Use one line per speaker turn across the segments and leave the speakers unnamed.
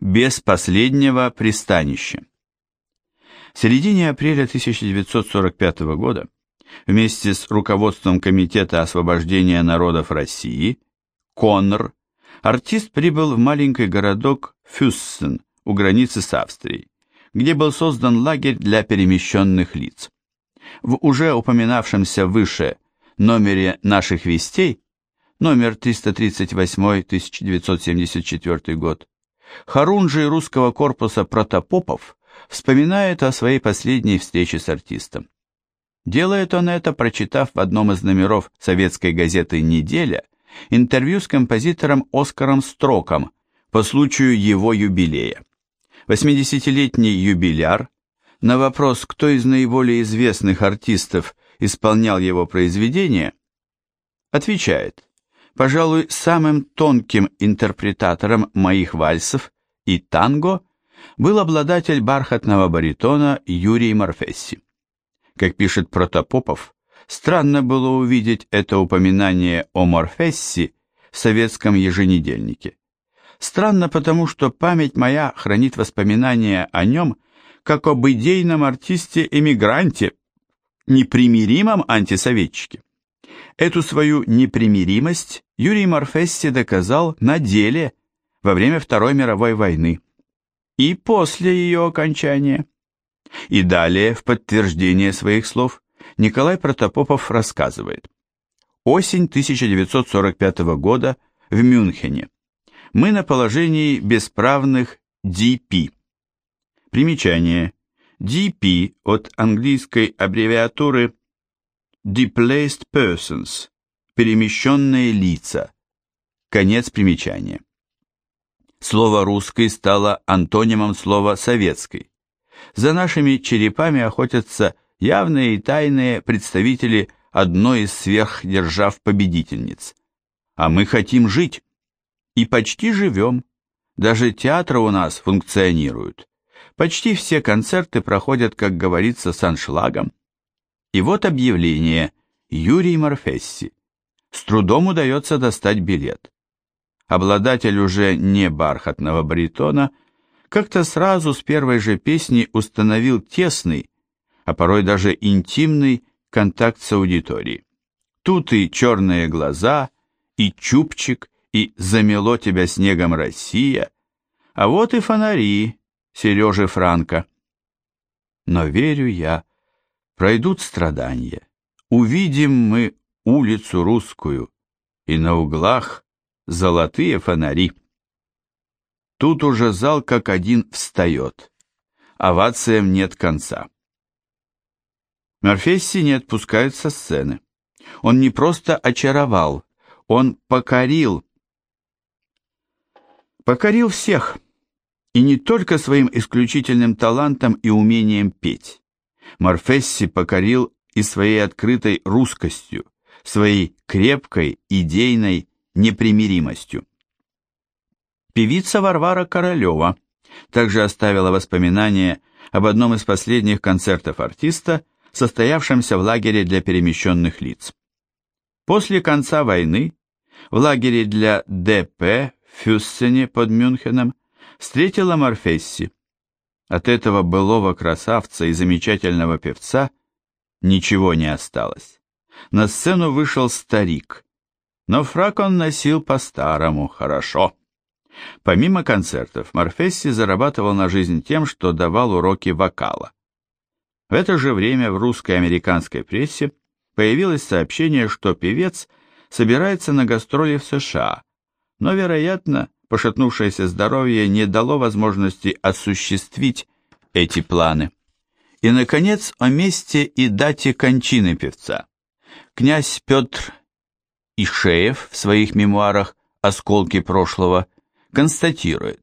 Без последнего пристанища. В середине апреля 1945 года вместе с руководством Комитета освобождения народов России, КОНР, артист прибыл в маленький городок Фюссен у границы с Австрией, где был создан лагерь для перемещенных лиц. В уже упоминавшемся выше номере наших вестей, номер 338 1974 год, Харунжий русского корпуса Протопопов вспоминает о своей последней встрече с артистом. Делает он это, прочитав в одном из номеров советской газеты «Неделя» интервью с композитором Оскаром Строком по случаю его юбилея. 80-летний юбиляр на вопрос, кто из наиболее известных артистов исполнял его произведения, отвечает, пожалуй, самым тонким интерпретатором моих вальсов и танго был обладатель бархатного баритона Юрий Морфесси. Как пишет Протопопов, странно было увидеть это упоминание о Морфесси в советском еженедельнике. Странно потому, что память моя хранит воспоминания о нем как об идейном артисте-эмигранте, непримиримом антисоветчике. Эту свою непримиримость Юрий Морфесси доказал на деле во время Второй мировой войны и после ее окончания. И далее, в подтверждение своих слов, Николай Протопопов рассказывает. Осень 1945 года в Мюнхене. Мы на положении бесправных DP. Примечание. DP от английской аббревиатуры Displaced Persons, перемещенные лица. Конец примечания. Слово «русский» стало антонимом слова «советский». За нашими черепами охотятся явные и тайные представители одной из сверхдержав-победительниц. А мы хотим жить. И почти живем. Даже театры у нас функционируют. Почти все концерты проходят, как говорится, с аншлагом. И вот объявление Юрий Морфесси. С трудом удается достать билет. Обладатель уже не бархатного баритона – как-то сразу с первой же песни установил тесный, а порой даже интимный контакт с аудиторией. Тут и черные глаза, и чубчик, и замело тебя снегом Россия, а вот и фонари Сережи Франка. Но верю я, пройдут страдания, увидим мы улицу русскую, и на углах золотые фонари. Тут уже зал как один встает. Овациям нет конца. Морфесси не отпускают со сцены. Он не просто очаровал, он покорил. Покорил всех. И не только своим исключительным талантом и умением петь. Морфесси покорил и своей открытой русскостью, своей крепкой идейной непримиримостью. Певица Варвара Королева также оставила воспоминания об одном из последних концертов артиста, состоявшемся в лагере для перемещенных лиц. После конца войны в лагере для ДП в Фюссене под Мюнхеном встретила Морфесси. От этого былого красавца и замечательного певца ничего не осталось. На сцену вышел старик, но фрак он носил по-старому, хорошо. Помимо концертов, Морфесси зарабатывал на жизнь тем, что давал уроки вокала. В это же время в русской американской прессе появилось сообщение, что певец собирается на гастроли в США, но, вероятно, пошатнувшееся здоровье не дало возможности осуществить эти планы. И, наконец, о месте и дате кончины певца. Князь Петр Ишеев в своих мемуарах «Осколки прошлого» констатирует,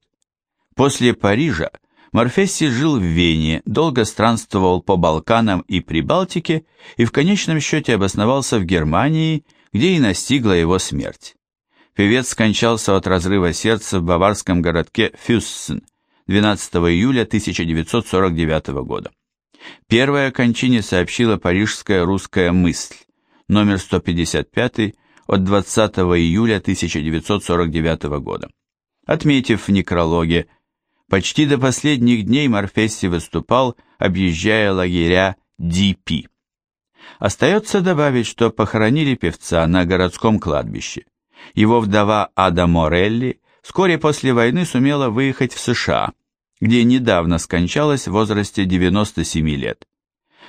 после Парижа Морфесси жил в Вене, долго странствовал по Балканам и Прибалтике и в конечном счете обосновался в Германии, где и настигла его смерть. Певец скончался от разрыва сердца в баварском городке Фюссен 12 июля 1949 года. Первая о кончине сообщила парижская русская мысль, номер 155 от 20 июля 1949 года отметив в некрологе Почти до последних дней Морфесси выступал, объезжая лагеря ДП. Остается добавить, что похоронили певца на городском кладбище. Его вдова Ада Морелли вскоре после войны сумела выехать в США, где недавно скончалась в возрасте 97 лет.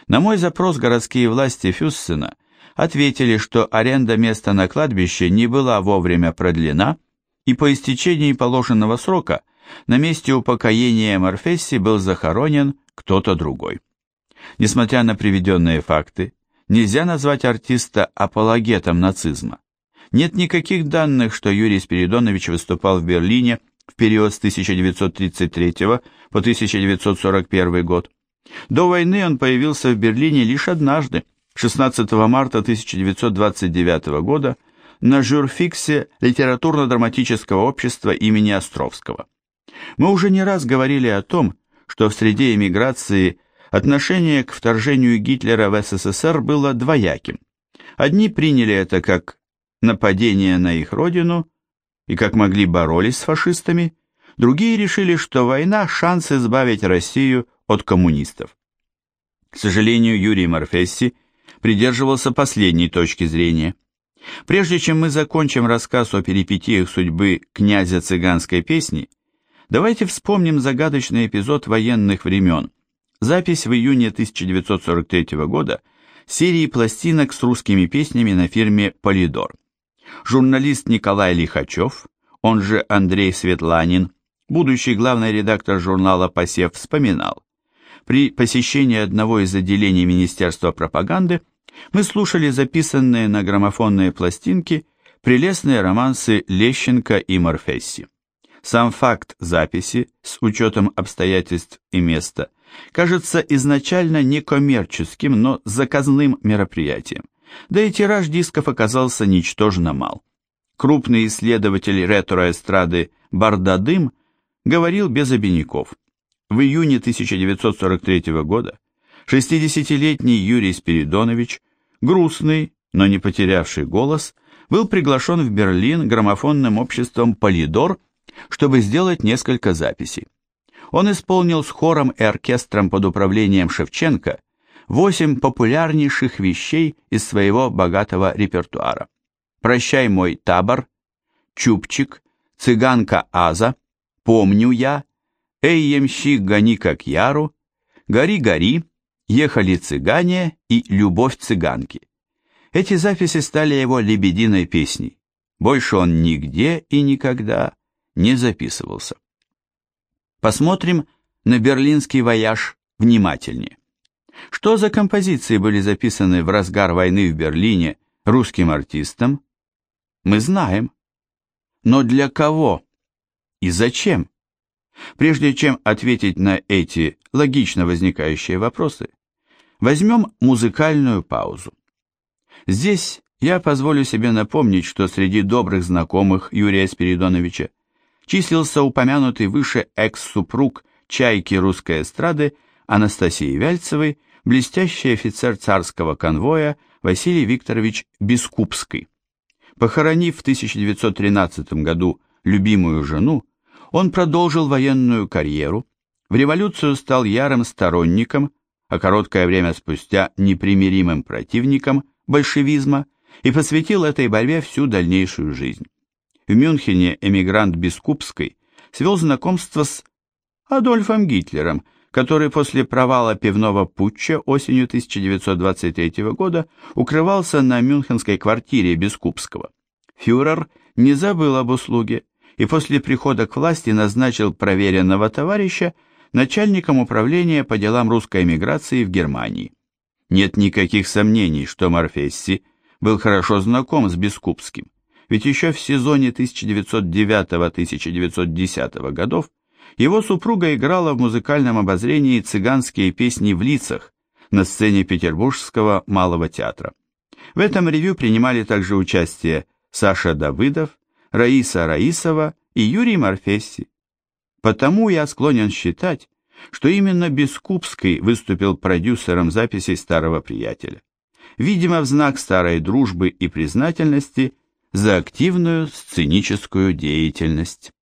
На мой запрос городские власти Фюссена ответили, что аренда места на кладбище не была вовремя продлена, и по истечении положенного срока на месте упокоения Морфесси был захоронен кто-то другой. Несмотря на приведенные факты, нельзя назвать артиста апологетом нацизма. Нет никаких данных, что Юрий Спиридонович выступал в Берлине в период с 1933 по 1941 год. До войны он появился в Берлине лишь однажды, 16 марта 1929 года, на жюрфиксе литературно-драматического общества имени Островского. Мы уже не раз говорили о том, что в среде эмиграции отношение к вторжению Гитлера в СССР было двояким. Одни приняли это как нападение на их родину и как могли боролись с фашистами, другие решили, что война – шанс избавить Россию от коммунистов. К сожалению, Юрий Морфесси придерживался последней точки зрения. Прежде чем мы закончим рассказ о перипетиях судьбы князя цыганской песни, давайте вспомним загадочный эпизод военных времен, запись в июне 1943 года серии пластинок с русскими песнями на фирме «Полидор». Журналист Николай Лихачев, он же Андрей Светланин, будущий главный редактор журнала «Посев» вспоминал. При посещении одного из отделений Министерства пропаганды мы слушали записанные на граммофонные пластинки прелестные романсы Лещенко и Морфесси. Сам факт записи, с учетом обстоятельств и места, кажется изначально некоммерческим, но заказным мероприятием. Да и тираж дисков оказался ничтожно мал. Крупный исследователь ретро-эстрады Бардадым говорил без обиняков. В июне 1943 года 60-летний Юрий Спиридонович, грустный, но не потерявший голос, был приглашен в Берлин граммофонным обществом «Полидор», чтобы сделать несколько записей. Он исполнил с хором и оркестром под управлением Шевченко восемь популярнейших вещей из своего богатого репертуара. «Прощай мой табор», «Чупчик», «Цыганка Аза», «Помню я», «Эй, ямщик, гони как яру», «Гори, гори», «Ехали цыгане» и «Любовь цыганки». Эти записи стали его лебединой песней. Больше он нигде и никогда не записывался. Посмотрим на берлинский вояж внимательнее. Что за композиции были записаны в разгар войны в Берлине русским артистам? Мы знаем. Но для кого? И зачем? Прежде чем ответить на эти логично возникающие вопросы, возьмем музыкальную паузу. Здесь я позволю себе напомнить, что среди добрых знакомых Юрия Спиридоновича числился упомянутый выше экс-супруг чайки русской эстрады Анастасии Вяльцевой, блестящий офицер царского конвоя Василий Викторович Бескупский. Похоронив в 1913 году любимую жену, он продолжил военную карьеру, в революцию стал ярым сторонником, а короткое время спустя непримиримым противником большевизма и посвятил этой борьбе всю дальнейшую жизнь. В Мюнхене эмигрант Бескупской свел знакомство с Адольфом Гитлером, который после провала пивного путча осенью 1923 года укрывался на мюнхенской квартире Бескупского. Фюрер не забыл об услуге и после прихода к власти назначил проверенного товарища начальником управления по делам русской эмиграции в Германии. Нет никаких сомнений, что Морфесси был хорошо знаком с Бескупским, ведь еще в сезоне 1909-1910 годов его супруга играла в музыкальном обозрении цыганские песни в лицах на сцене Петербургского малого театра. В этом ревю принимали также участие Саша Давыдов, Раиса Раисова и Юрий Морфесси. Потому я склонен считать, что именно Бескупский выступил продюсером записей старого приятеля. Видимо, в знак старой дружбы и признательности за активную сценическую деятельность.